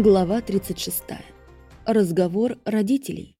Глава 36. Разговор родителей.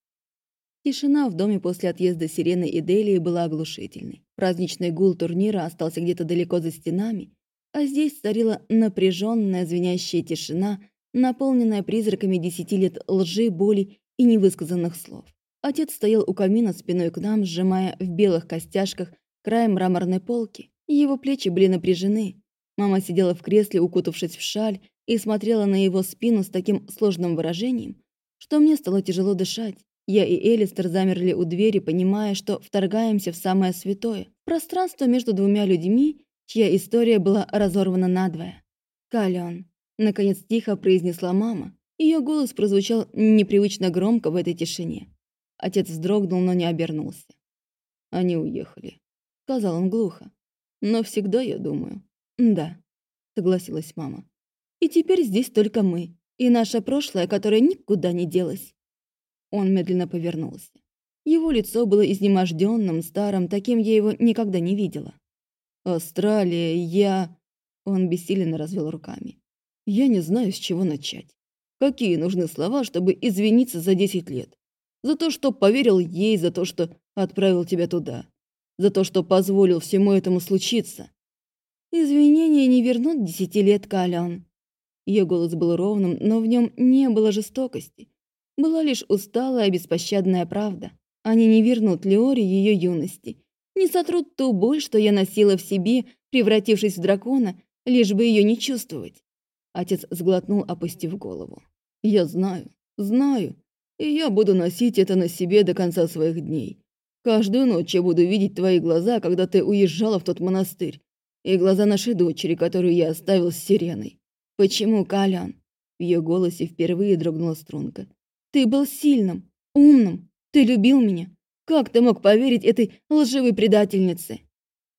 Тишина в доме после отъезда Сирены и Делии была оглушительной. Праздничный гул турнира остался где-то далеко за стенами, а здесь царила напряженная звенящая тишина, наполненная призраками десяти лет лжи, боли и невысказанных слов. Отец стоял у камина спиной к нам, сжимая в белых костяшках край мраморной полки. Его плечи были напряжены. Мама сидела в кресле, укутавшись в шаль, и смотрела на его спину с таким сложным выражением, что мне стало тяжело дышать. Я и Элистер замерли у двери, понимая, что вторгаемся в самое святое. Пространство между двумя людьми, чья история была разорвана надвое. «Калён», — наконец тихо произнесла мама. Ее голос прозвучал непривычно громко в этой тишине. Отец вздрогнул, но не обернулся. «Они уехали», — сказал он глухо. «Но всегда, я думаю». «Да», — согласилась мама. И теперь здесь только мы. И наше прошлое, которое никуда не делось. Он медленно повернулся. Его лицо было изнеможденным, старым, таким я его никогда не видела. «Австралия, я...» Он бессиленно развел руками. «Я не знаю, с чего начать. Какие нужны слова, чтобы извиниться за десять лет? За то, что поверил ей, за то, что отправил тебя туда. За то, что позволил всему этому случиться. Извинения не вернут десяти лет. Ее голос был ровным, но в нем не было жестокости. Была лишь усталая, беспощадная правда. Они не вернут Леоре ее юности, не сотрут ту боль, что я носила в себе, превратившись в дракона, лишь бы ее не чувствовать. Отец сглотнул, опустив голову. «Я знаю, знаю, и я буду носить это на себе до конца своих дней. Каждую ночь я буду видеть твои глаза, когда ты уезжала в тот монастырь, и глаза нашей дочери, которую я оставил с сиреной. «Почему, Калян?» В ее голосе впервые дрогнула струнка. «Ты был сильным, умным, ты любил меня. Как ты мог поверить этой лживой предательнице?»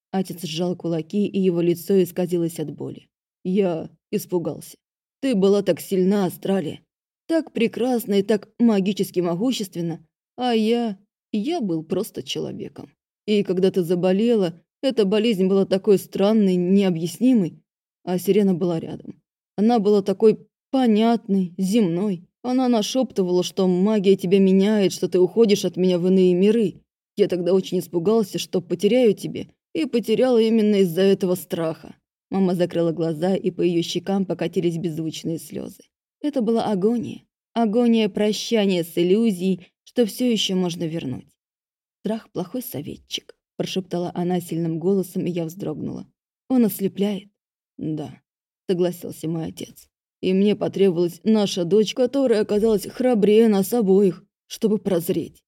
Отец сжал кулаки, и его лицо исказилось от боли. «Я испугался. Ты была так сильна, Астралия. Так прекрасна и так магически могущественна. А я... я был просто человеком. И когда ты заболела, эта болезнь была такой странной, необъяснимой, а сирена была рядом. Она была такой понятной, земной. Она нашептывала, что магия тебя меняет, что ты уходишь от меня в иные миры. Я тогда очень испугался, что потеряю тебя, и потеряла именно из-за этого страха. Мама закрыла глаза, и по ее щекам покатились беззвучные слезы. Это была агония. Агония прощания с иллюзией, что все еще можно вернуть. «Страх – плохой советчик», – прошептала она сильным голосом, и я вздрогнула. «Он ослепляет». «Да, согласился мой отец. И мне потребовалась наша дочь, которая оказалась храбрее нас обоих, чтобы прозреть.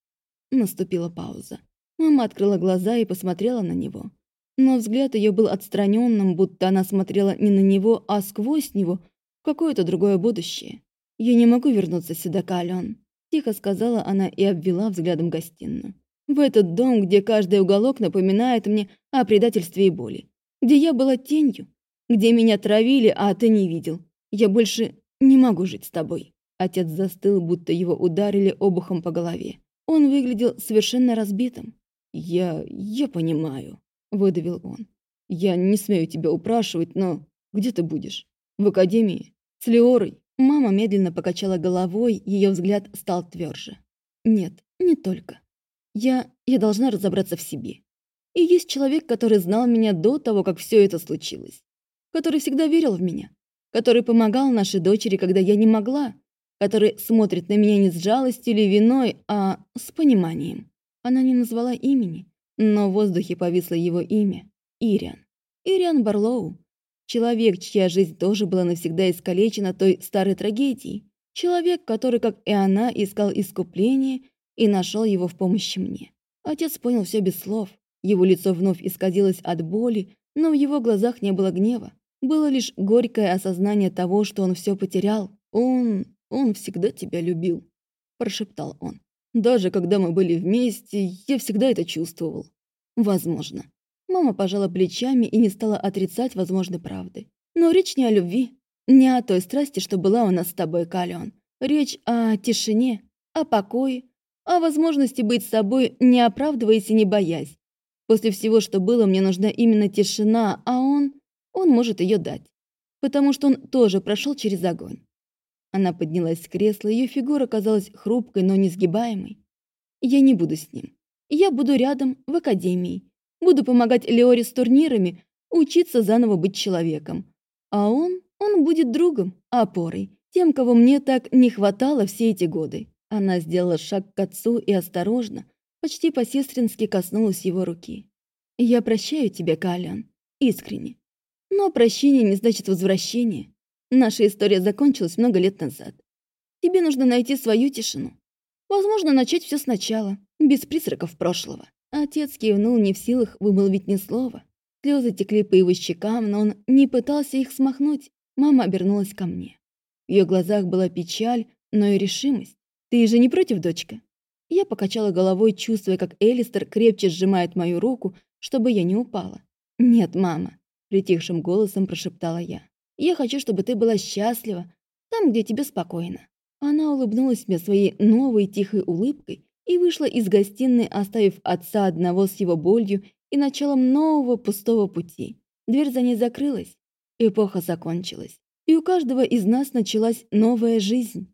Наступила пауза. Мама открыла глаза и посмотрела на него. Но взгляд ее был отстраненным, будто она смотрела не на него, а сквозь него, в какое-то другое будущее. «Я не могу вернуться сюда, Кален», – тихо сказала она и обвела взглядом гостиную. «В этот дом, где каждый уголок напоминает мне о предательстве и боли, где я была тенью, где меня травили, а ты не видел. Я больше не могу жить с тобой». Отец застыл, будто его ударили обухом по голове. Он выглядел совершенно разбитым. «Я... я понимаю», — выдавил он. «Я не смею тебя упрашивать, но где ты будешь? В академии? С Леорой?» Мама медленно покачала головой, ее взгляд стал тверже. «Нет, не только. Я... я должна разобраться в себе. И есть человек, который знал меня до того, как все это случилось который всегда верил в меня, который помогал нашей дочери, когда я не могла, который смотрит на меня не с жалостью или виной, а с пониманием. Она не назвала имени, но в воздухе повисло его имя — Ириан. Ириан Барлоу. Человек, чья жизнь тоже была навсегда искалечена той старой трагедией. Человек, который, как и она, искал искупление и нашел его в помощи мне. Отец понял все без слов. Его лицо вновь исказилось от боли, но в его глазах не было гнева. Было лишь горькое осознание того, что он все потерял. «Он... он всегда тебя любил», – прошептал он. «Даже когда мы были вместе, я всегда это чувствовал». «Возможно». Мама пожала плечами и не стала отрицать возможной правды. «Но речь не о любви, не о той страсти, что была у нас с тобой, Калион. Речь о тишине, о покое, о возможности быть собой, не оправдываясь и не боясь. После всего, что было, мне нужна именно тишина, а он он может ее дать, потому что он тоже прошел через огонь. Она поднялась с кресла, ее фигура казалась хрупкой, но несгибаемой. «Я не буду с ним. Я буду рядом, в академии. Буду помогать Леоре с турнирами, учиться заново быть человеком. А он, он будет другом, опорой, тем, кого мне так не хватало все эти годы». Она сделала шаг к отцу и осторожно, почти по-сестрински коснулась его руки. «Я прощаю тебя, Калян, искренне. Но прощение не значит возвращение. Наша история закончилась много лет назад. Тебе нужно найти свою тишину. Возможно, начать все сначала, без призраков прошлого. Отец кивнул не в силах вымолвить ни слова. Слезы текли по его щекам, но он не пытался их смахнуть. Мама обернулась ко мне. В ее глазах была печаль, но и решимость. «Ты же не против, дочка?» Я покачала головой, чувствуя, как Элистер крепче сжимает мою руку, чтобы я не упала. «Нет, мама», — притихшим голосом прошептала я. Я хочу, чтобы ты была счастлива, там, где тебе спокойно». Она улыбнулась мне своей новой тихой улыбкой и вышла из гостиной, оставив отца одного с его болью и началом нового пустого пути. Дверь за ней закрылась. Эпоха закончилась. И у каждого из нас началась новая жизнь.